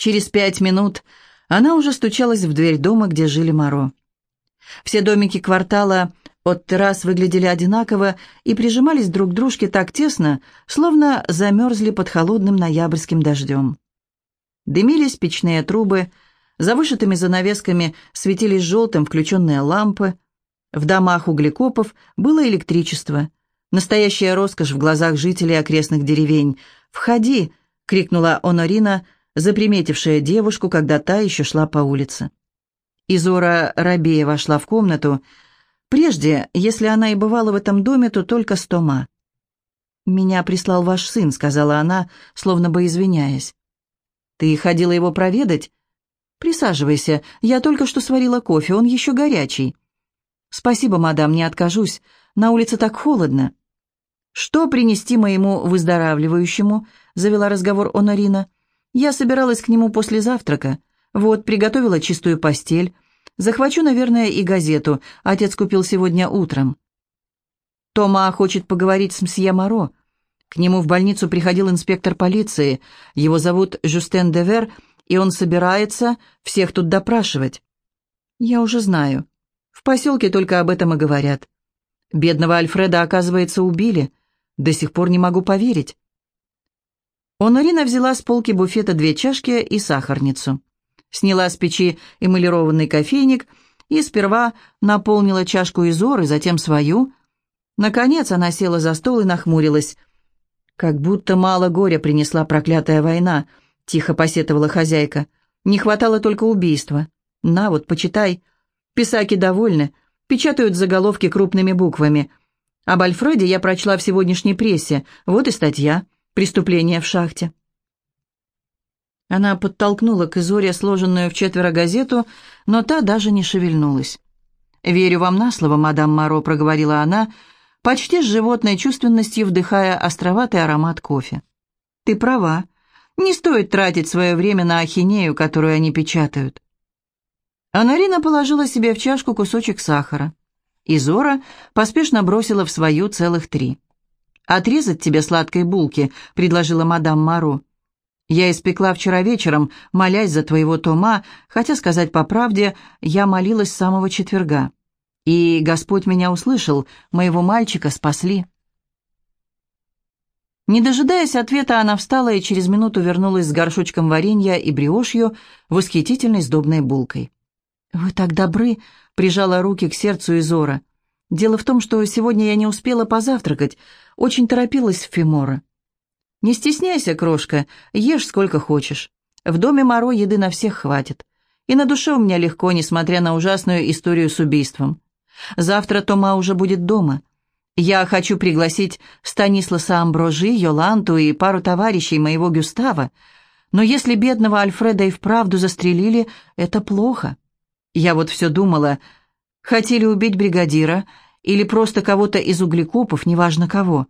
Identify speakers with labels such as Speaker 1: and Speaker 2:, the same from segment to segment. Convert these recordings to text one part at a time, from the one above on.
Speaker 1: Через пять минут она уже стучалась в дверь дома, где жили Моро. Все домики квартала от террас выглядели одинаково и прижимались друг к дружке так тесно, словно замерзли под холодным ноябрьским дождем. Дымились печные трубы, за вышитыми занавесками светились желтым включенные лампы. В домах углекопов было электричество. Настоящая роскошь в глазах жителей окрестных деревень. «Входи!» — крикнула Онорина, заприметившая девушку, когда та еще шла по улице. Изора Рабея вошла в комнату. Прежде, если она и бывала в этом доме, то только с Тома. «Меня прислал ваш сын», — сказала она, словно бы извиняясь. «Ты ходила его проведать?» «Присаживайся, я только что сварила кофе, он еще горячий». «Спасибо, мадам, не откажусь. На улице так холодно». «Что принести моему выздоравливающему?» — завела разговор Онорина. «Я собиралась к нему после завтрака. Вот, приготовила чистую постель. Захвачу, наверное, и газету. Отец купил сегодня утром». Тома хочет поговорить с мсье Моро. К нему в больницу приходил инспектор полиции. Его зовут Жюстен Девер, и он собирается всех тут допрашивать. Я уже знаю. В поселке только об этом и говорят. Бедного Альфреда, оказывается, убили. До сих пор не могу поверить. Онорина взяла с полки буфета две чашки и сахарницу. Сняла с печи эмалированный кофейник и сперва наполнила чашку Изоры, затем свою. Наконец она села за стол и нахмурилась. «Как будто мало горя принесла проклятая война», — тихо посетовала хозяйка. «Не хватало только убийства. На вот, почитай. Писаки довольны, печатают заголовки крупными буквами. Об Альфреде я прочла в сегодняшней прессе. Вот и статья «Преступление в шахте». Она подтолкнула к Изоре сложенную в четверо газету, но та даже не шевельнулась. «Верю вам на слово, мадам Моро», — проговорила она, почти с животной чувственностью вдыхая островатый аромат кофе. «Ты права. Не стоит тратить свое время на ахинею, которую они печатают». Анарина положила себе в чашку кусочек сахара. И Зора поспешно бросила в свою целых три. «Отрезать тебе сладкой булки», — предложила мадам Маро. «Я испекла вчера вечером, молясь за твоего Тома, хотя, сказать по правде, я молилась с самого четверга. И Господь меня услышал, моего мальчика спасли». Не дожидаясь ответа, она встала и через минуту вернулась с горшочком варенья и бриошью, восхитительной сдобной булкой. «Вы так добры!» — прижала руки к сердцу Изора. «Дело в том, что сегодня я не успела позавтракать, очень торопилась в Фимора». «Не стесняйся, крошка, ешь сколько хочешь. В доме Моро еды на всех хватит. И на душе у меня легко, несмотря на ужасную историю с убийством. Завтра Тома уже будет дома. Я хочу пригласить Станисласа Амброжи, Йоланту и пару товарищей моего Гюстава, но если бедного Альфреда и вправду застрелили, это плохо». Я вот все думала, хотели убить бригадира или просто кого-то из углекопов, неважно кого.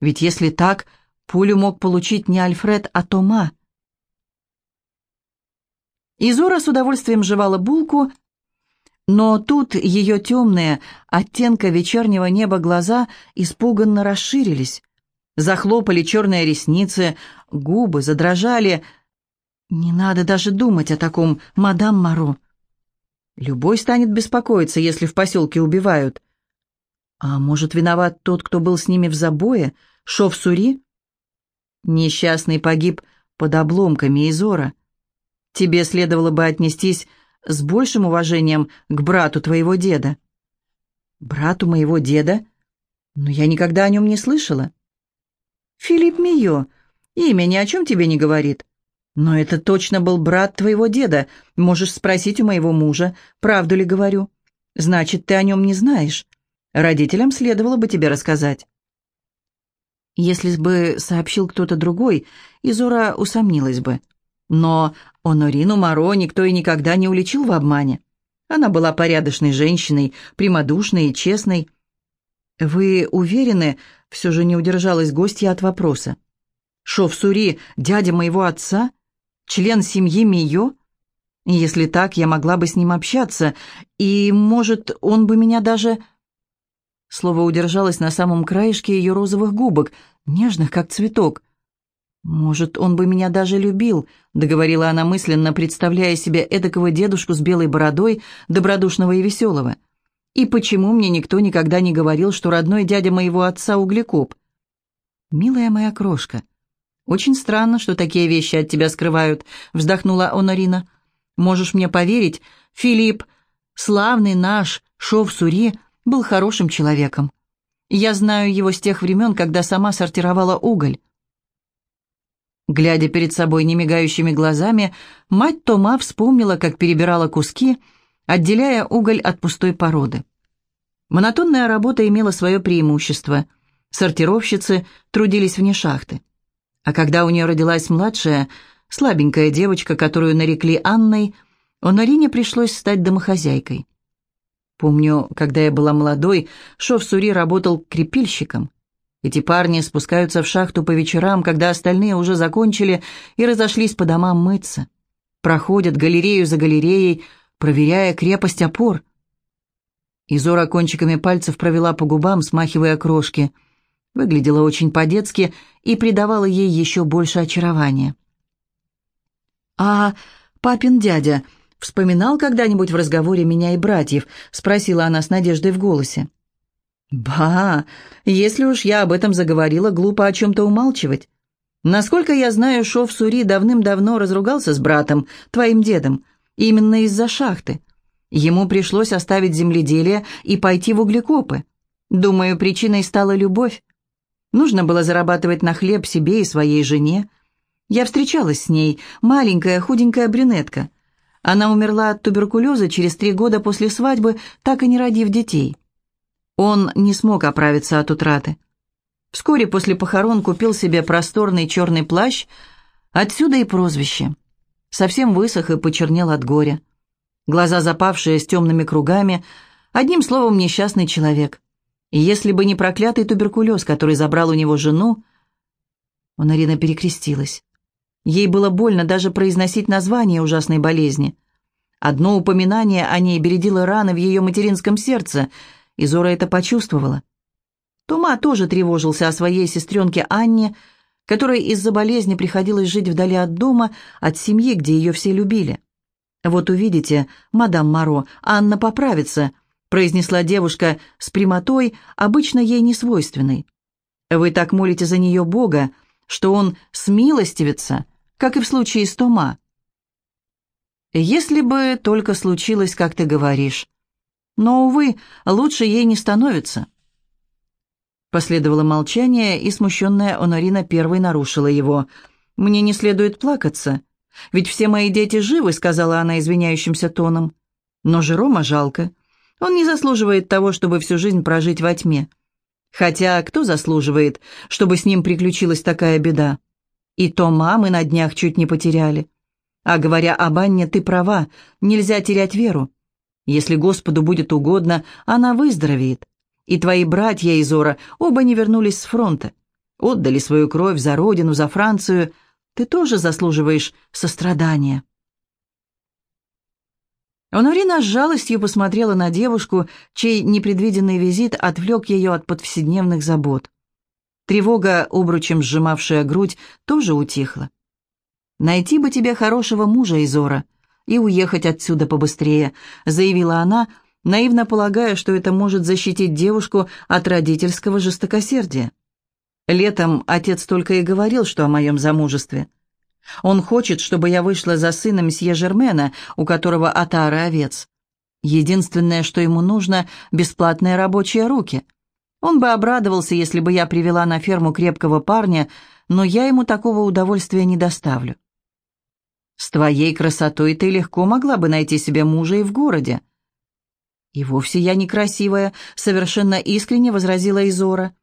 Speaker 1: Ведь если так, пулю мог получить не Альфред, а Тома. Изора с удовольствием жевала булку, но тут ее темные, оттенка вечернего неба глаза испуганно расширились. Захлопали черные ресницы, губы задрожали. «Не надо даже думать о таком, мадам Маро», Любой станет беспокоиться, если в поселке убивают. А может, виноват тот, кто был с ними в забое? Шов-Сури? Несчастный погиб под обломками Изора. Тебе следовало бы отнестись с большим уважением к брату твоего деда. Брату моего деда? Но я никогда о нем не слышала. Филипп Мио. Имя ни о чем тебе не говорит. «Но это точно был брат твоего деда. Можешь спросить у моего мужа, правду ли говорю. Значит, ты о нем не знаешь. Родителям следовало бы тебе рассказать». Если бы сообщил кто-то другой, Изора усомнилась бы. Но Онорину Моро никто и никогда не уличил в обмане. Она была порядочной женщиной, прямодушной и честной. «Вы уверены?» — все же не удержалась гостья от вопроса. «Шов-Сури, дядя моего отца?» Член семьи Мио? Если так, я могла бы с ним общаться, и, может, он бы меня даже...» Слово удержалось на самом краешке ее розовых губок, нежных, как цветок. «Может, он бы меня даже любил», — договорила она мысленно, представляя себе эдакого дедушку с белой бородой, добродушного и веселого. «И почему мне никто никогда не говорил, что родной дядя моего отца углекоп?» «Милая моя крошка, очень странно, что такие вещи от тебя скрывают», — вздохнула Онорина. «Можешь мне поверить, Филипп, славный наш Шов-Сури, был хорошим человеком. Я знаю его с тех времен, когда сама сортировала уголь». Глядя перед собой немигающими глазами, мать Тома вспомнила, как перебирала куски, отделяя уголь от пустой породы. Монотонная работа имела свое преимущество. Сортировщицы трудились вне шахты. А когда у нее родилась младшая, слабенькая девочка, которую нарекли Анной, Онорине пришлось стать домохозяйкой. Помню, когда я была молодой, Шов Сури работал крепильщиком. Эти парни спускаются в шахту по вечерам, когда остальные уже закончили и разошлись по домам мыться. Проходят галерею за галереей, проверяя крепость опор. Изора кончиками пальцев провела по губам, смахивая крошки. Выглядела очень по-детски и придавала ей еще больше очарования. «А папин дядя вспоминал когда-нибудь в разговоре меня и братьев?» — спросила она с надеждой в голосе. «Ба, если уж я об этом заговорила, глупо о чем-то умалчивать. Насколько я знаю, Шов Сури давным-давно разругался с братом, твоим дедом, именно из-за шахты. Ему пришлось оставить земледелие и пойти в углекопы. Думаю, причиной стала любовь. Нужно было зарабатывать на хлеб себе и своей жене. Я встречалась с ней, маленькая худенькая брюнетка. Она умерла от туберкулеза через три года после свадьбы, так и не родив детей. Он не смог оправиться от утраты. Вскоре после похорон купил себе просторный черный плащ, отсюда и прозвище. Совсем высох и почернел от горя. Глаза запавшие с темными кругами, одним словом, несчастный человек. Если бы не проклятый туберкулез, который забрал у него жену, Онарина перекрестилась. Ей было больно даже произносить название ужасной болезни. Одно упоминание о ней бередило раны в ее материнском сердце — и Зора это почувствовала. Тома тоже тревожился о своей сестренке Анне, которой из-за болезни приходилось жить вдали от дома, от семьи, где ее все любили. «Вот увидите, мадам Маро, Анна поправится», произнесла девушка с прямотой, обычно ей не свойственной. «Вы так молите за нее Бога, что он смилостивится, как и в случае с Тома». «Если бы только случилось, как ты говоришь», но, увы, лучше ей не становится. Последовало молчание, и смущенная Онорина первой нарушила его. «Мне не следует плакаться, ведь все мои дети живы», — сказала она извиняющимся тоном. «Но Жерома жалко. Он не заслуживает того, чтобы всю жизнь прожить во тьме. Хотя кто заслуживает, чтобы с ним приключилась такая беда? И то мамы на днях чуть не потеряли. А говоря об Анне, ты права, нельзя терять веру. Если Господу будет угодно, она выздоровеет. И твои братья Изора оба не вернулись с фронта. Отдали свою кровь за родину, за Францию. Ты тоже заслуживаешь сострадания». Онорина с жалостью посмотрела на девушку, чей непредвиденный визит отвлек ее от повседневных забот. Тревога, обручем сжимавшая грудь, тоже утихла. «Найти бы тебе хорошего мужа, Изора», и уехать отсюда побыстрее», — заявила она, наивно полагая, что это может защитить девушку от родительского жестокосердия. Летом отец только и говорил, что о моем замужестве. Он хочет, чтобы я вышла за сына месье Жермена, у которого отара овец. Единственное, что ему нужно — бесплатные рабочие руки. Он бы обрадовался, если бы я привела на ферму крепкого парня, но я ему такого удовольствия не доставлю. С твоей красотой ты легко могла бы найти себе мужа и в городе. И вовсе я некрасивая, совершенно искренне возразила Изора.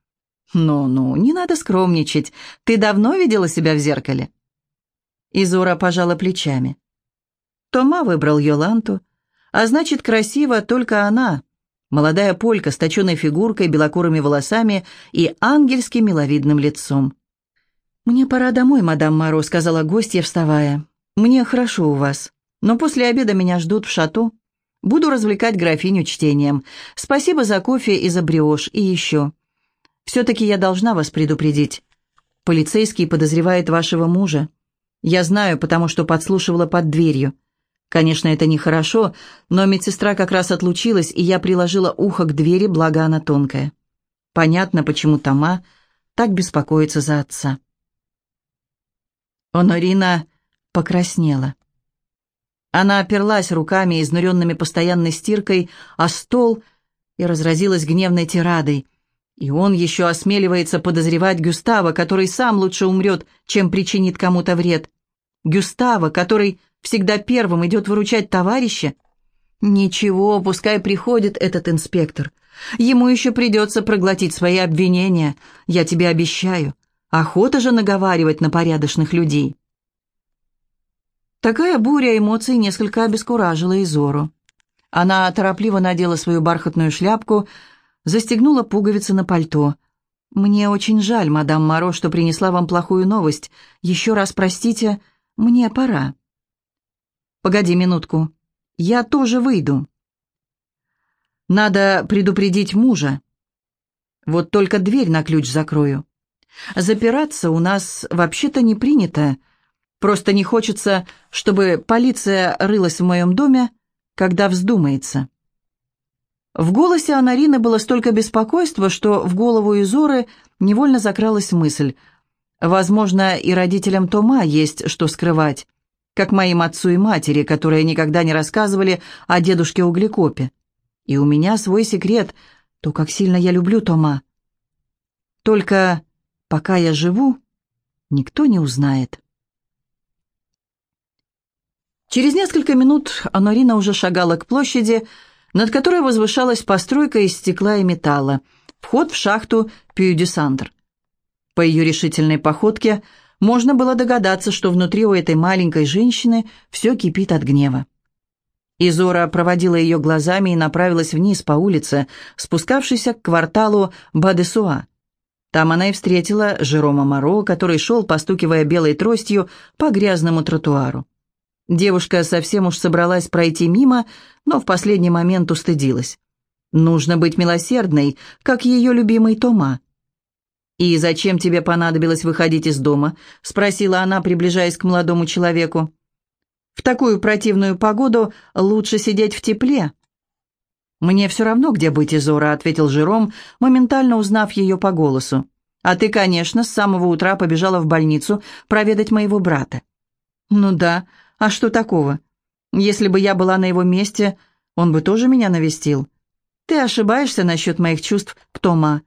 Speaker 1: Ну-ну, не надо скромничать. Ты давно видела себя в зеркале? Изора пожала плечами. Тома выбрал Йоланту, а значит, красива только она. Молодая полька с точенной фигуркой, белокурыми волосами и ангельским миловидным лицом. «Мне пора домой, мадам Маро», — сказала гостья, вставая. «Мне хорошо у вас, но после обеда меня ждут в шато. Буду развлекать графиню чтением. Спасибо за кофе и за бриош, и еще. Все-таки я должна вас предупредить. Полицейский подозревает вашего мужа. Я знаю, потому что подслушивала под дверью. Конечно, это нехорошо, но медсестра как раз отлучилась, и я приложила ухо к двери, благо она тонкая. Понятно, почему Тома так беспокоится за отца. Онорина покраснела. Она оперлась руками, изнуренными постоянной стиркой, о стол и разразилась гневной тирадой. И он еще осмеливается подозревать Гюстава, который сам лучше умрет, чем причинит кому-то вред. Гюстава, который всегда первым идет выручать товарища? Ничего, пускай приходит этот инспектор. Ему еще придется проглотить свои обвинения, я тебе обещаю. Охота же наговаривать на порядочных людей. Такая буря эмоций несколько обескуражила Изору. Она торопливо надела свою бархатную шляпку, застегнула пуговицы на пальто. «Мне очень жаль, мадам Моро, что принесла вам плохую новость. Еще раз простите, мне пора». «Погоди минутку. Я тоже выйду». «Надо предупредить мужа. Вот только дверь на ключ закрою. Запираться у нас вообще-то не принято. Просто не хочется, чтобы полиция рылась в моем доме, когда вздумается». В голосе Анарины было столько беспокойства, что в голову Изоры невольно закралась мысль. Возможно, и родителям Тома есть что скрывать, как моим отцу и матери, которые никогда не рассказывали о дедушке Углекопе. И у меня свой секрет, то, как сильно я люблю Тома. Только пока я живу, никто не узнает. Через несколько минут Анорина уже шагала к площади, над которой возвышалась постройка из стекла и металла, вход в шахту Пью-Дюсандр. По ее решительной походке можно было догадаться, что внутри у этой маленькой женщины все кипит от гнева. Изора проводила ее глазами и направилась вниз по улице, спускавшейся к кварталу Бадесуа. Там она и встретила Жерома Моро, который шел, постукивая белой тростью по грязному тротуару. Девушка совсем уж собралась пройти мимо, но в последний момент устыдилась. Нужно быть милосердной, как ее любимый Тома. «И зачем тебе понадобилось выходить из дома?» — спросила она, приближаясь к молодому человеку. «В такую противную погоду лучше сидеть в тепле». «Мне все равно, где быть, Изора», — ответил Жером, моментально узнав ее по голосу. «А ты, конечно, с самого утра побежала в больницу проведать моего брата». «Ну да, а что такого? Если бы я была на его месте, он бы тоже меня навестил. Ты ошибаешься насчет моих чувств к Тома.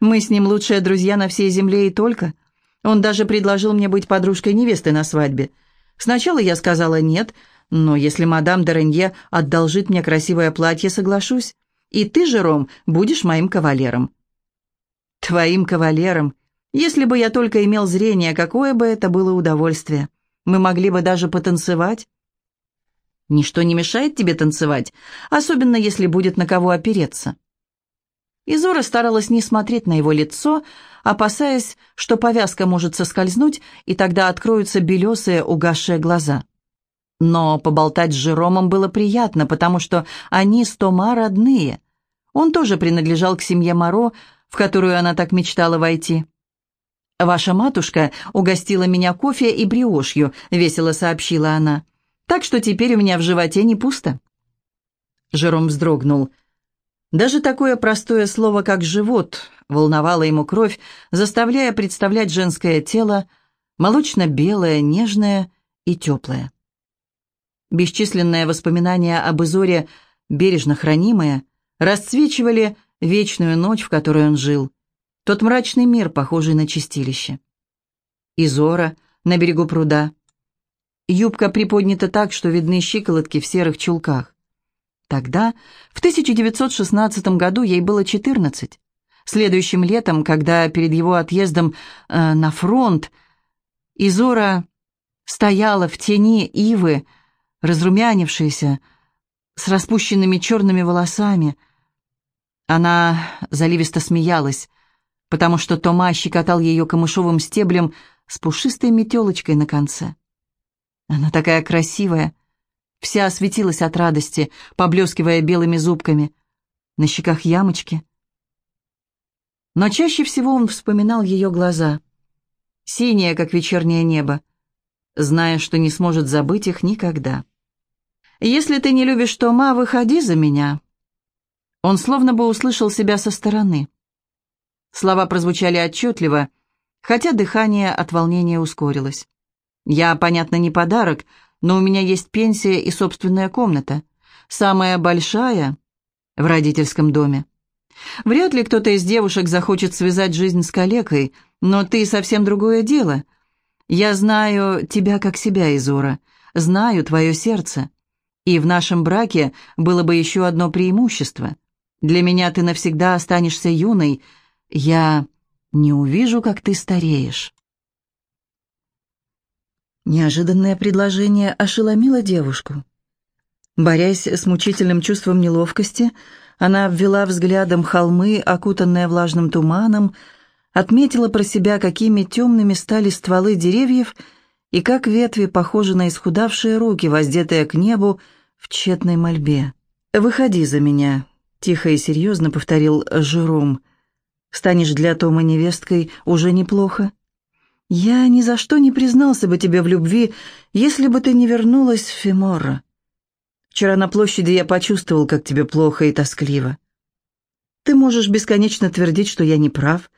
Speaker 1: Мы с ним лучшие друзья на всей земле и только. Он даже предложил мне быть подружкой невесты на свадьбе. Сначала я сказала «нет», но если мадам Доренье одолжит мне красивое платье, соглашусь. И ты, Жером, будешь моим кавалером». «Твоим кавалером? Если бы я только имел зрение, какое бы это было удовольствие. Мы могли бы даже потанцевать. Ничто не мешает тебе танцевать, особенно если будет на кого опереться. Изора старалась не смотреть на его лицо, опасаясь, что повязка может соскользнуть, и тогда откроются белесые угасшие глаза. Но поболтать с Жеромом было приятно, потому что они с Тома родные. Он тоже принадлежал к семье Моро, в которую она так мечтала войти. «Ваша матушка угостила меня кофе и бриошью», — весело сообщила она. «Так что теперь у меня в животе не пусто». Жером вздрогнул. Даже такое простое слово, как «живот», волновало ему кровь, заставляя представлять женское тело, молочно-белое, нежное и теплое. Бесчисленные воспоминания об Изоре, бережно хранимые, расцвечивали вечную ночь, в которой он жил — тот мрачный мир, похожий на чистилище. Изора на берегу пруда. Юбка приподнята так, что видны щиколотки в серых чулках. Тогда, в 1916 году, ей было 14. Следующим летом, когда перед его отъездом э, на фронт, Изора стояла в тени ивы, разрумянившаяся, с распущенными черными волосами. Она заливисто смеялась, потому что Тома щекотал ее камышовым стеблем с пушистой метелочкой на конце. Она такая красивая, вся осветилась от радости, поблескивая белыми зубками. На щеках ямочки. Но чаще всего он вспоминал ее глаза. синие, как вечернее небо, зная, что не сможет забыть их никогда. «Если ты не любишь Тома, выходи за меня». Он словно бы услышал себя со стороны. Слова прозвучали отчетливо, хотя дыхание от волнения ускорилось. «Я, понятно, не подарок, но у меня есть пенсия и собственная комната. Самая большая в родительском доме. Вряд ли кто-то из девушек захочет связать жизнь с калекой, но ты совсем другое дело. Я знаю тебя как себя, Изора, знаю твое сердце. И в нашем браке было бы еще одно преимущество. Для меня ты навсегда останешься юной. Я не увижу, как ты стареешь. Неожиданное предложение ошеломило девушку. Борясь с мучительным чувством неловкости, она обвела взглядом холмы, окутанные влажным туманом, отметила про себя, какими темными стали стволы деревьев и как ветви похожи на исхудавшие руки, воздетые к небу в тщетной мольбе. «Выходи за меня», — тихо и серьезно повторил Жером. «Станешь для Тома невесткой уже неплохо. Я ни за что не признался бы тебе в любви, если бы ты не вернулась в Феморра. Вчера на площади я почувствовал, как тебе плохо и тоскливо. Ты можешь бесконечно твердить, что я не прав,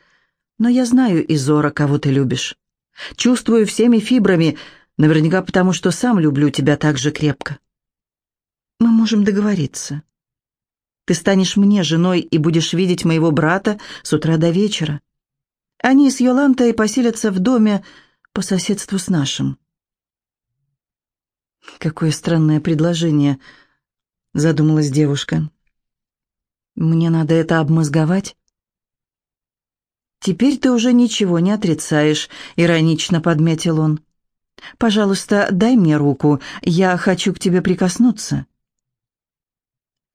Speaker 1: но я знаю, Изора, кого ты любишь. Чувствую всеми фибрами, наверняка потому, что сам люблю тебя так же крепко. Мы можем договориться. Ты станешь мне женой и будешь видеть моего брата с утра до вечера. Они с Йолантой поселятся в доме по соседству с нашим. «Какое странное предложение», — задумалась девушка. «Мне надо это обмозговать». «Теперь ты уже ничего не отрицаешь», — иронично подметил он. «Пожалуйста, дай мне руку, я хочу к тебе прикоснуться».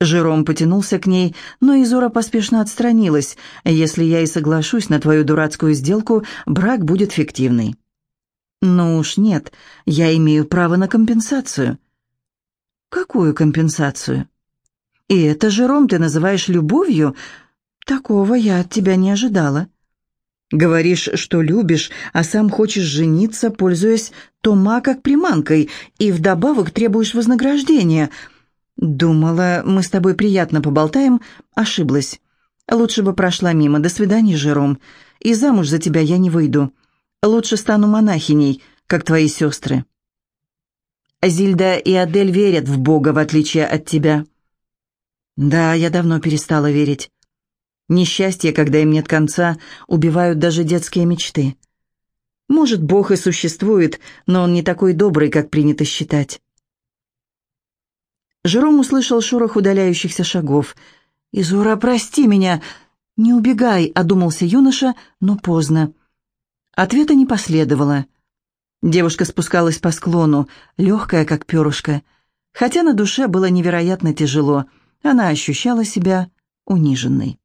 Speaker 1: Жером потянулся к ней, но Изора поспешно отстранилась. «Если я и соглашусь на твою дурацкую сделку, брак будет фиктивный». «Ну уж нет, я имею право на компенсацию». «Какую компенсацию?» «И это, Жером, ты называешь любовью? Такого я от тебя не ожидала». «Говоришь, что любишь, а сам хочешь жениться, пользуясь Тома как приманкой, и вдобавок требуешь вознаграждения». «Думала, мы с тобой приятно поболтаем, ошиблась. Лучше бы прошла мимо. До свидания, Жером. И замуж за тебя я не выйду. Лучше стану монахиней, как твои сестры. Зильда и Адель верят в Бога, в отличие от тебя. Да, я давно перестала верить. Несчастье, когда им нет конца, убивают даже детские мечты. Может, Бог и существует, но он не такой добрый, как принято считать. Жером услышал шорох удаляющихся шагов. «Изура, прости меня!» «Не убегай», — одумался юноша, но поздно. Ответа не последовало. Девушка спускалась по склону, легкая, как перышко. Хотя на душе было невероятно тяжело, она ощущала себя униженной.